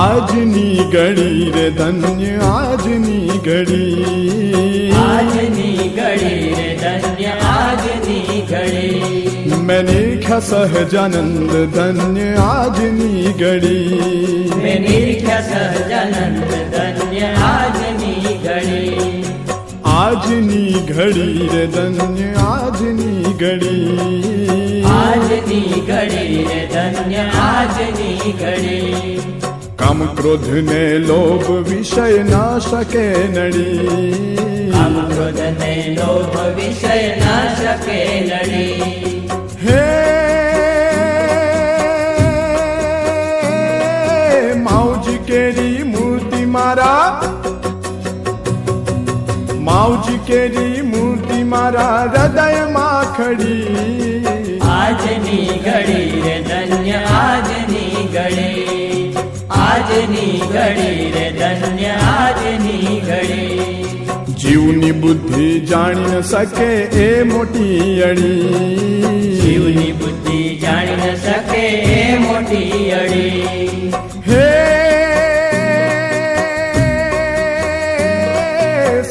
આજની ઘડી રે ધન્ય આજની ઘડી આજની ઘડી રે ધન્ય આજની ઘડી મેં નિરખ્યા સહજાનંદ ધન્ય આજની ઘડી મેં નિરખ્યા સહજાનંદ ધન્ય આજની ઘડી આજની ઘડી રે ધન્ય આજની ઘડી આજની ઘડી રે ધન્ય આજની ઘડી काम क्रोध ने लोभ विषय ना सके नड़ी। काम क्रोध ने लोभ विषय ना सके नड़ी। हे माऊजी केरी मूर्ति मारा। माऊजी केरी मूर्ति मारा हृदय मा खड़ी आजनी घड़ी रे धन्य आजनी घड़ी। આજની ઘડી રે ધન્ય આજની ઘડી જીવની બુદ્ધિ જાણી ન શકે એ મોટી અડી જીવની બુદ્ધિ જાણી ન શકે એ મોટી અડી હે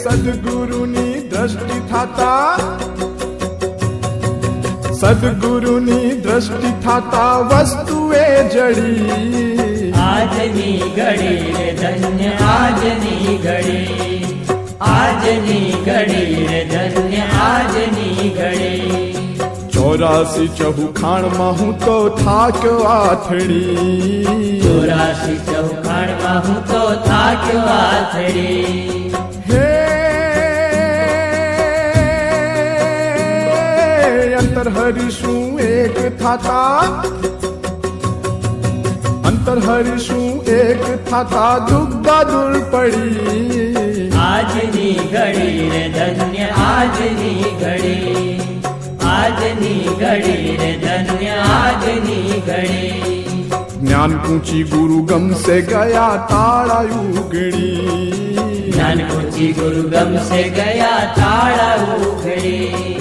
સદગુરુની દ્રષ્ટિ થાતા સદગુરુની દ્રષ્ટિ થાતા વસ્તુએ જડી આજની ઘડી રે ધન્ય આજની ઘડી આજની ઘડી રે ધન્ય આજની ઘડી ચોરાસી ચહુખાણમાં હું તો થાક્યો આથડી ચોરાશી ચૌખાણમાં હું તો થાક્યો આથડી હે અંતર હરીશું એક થાતા અંતર હરીશું એક થાતા દુગ્ધા દૂર પડી આજની ઘડી રે ધન્ય આજની ઘડી આજની ઘડી રે ધન્ય આજની ઘડી જ્ઞાન પૂછી ગુરુ ગમશે ગયા તાળા ઉગડી જ્ઞાન પૂછી ગુરુ ગમશે ગયા તાળા ઉઘડી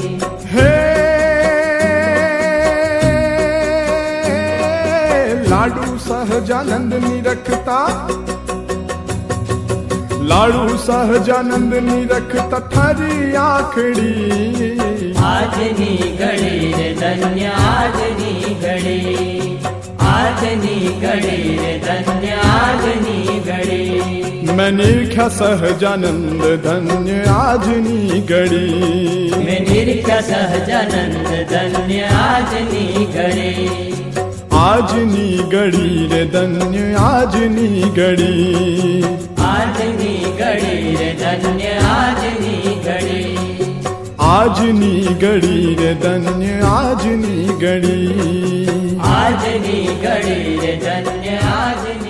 सहजानंद निरखता लाड़ू सहजानंद निरखता थारी आखड़ी आजनी घड़ी रे धन्य आजनी घड़ी आजनी घड़ी रे धन्य आजनी घड़ी मैं निरख्या सहजानंद धन्य आजनी घड़ी मैं निरख्या सहजानंद धन्य आजनी घड़ी આજની ઘડી આજની ઘડી રે ધન્ય આજની ઘડી આજની ઘડી રે ધન્ય આજની ઘડી આજની ઘડી રે ધન્ય આજની ઘડી આજની ઘડી રે ધન્ય આજ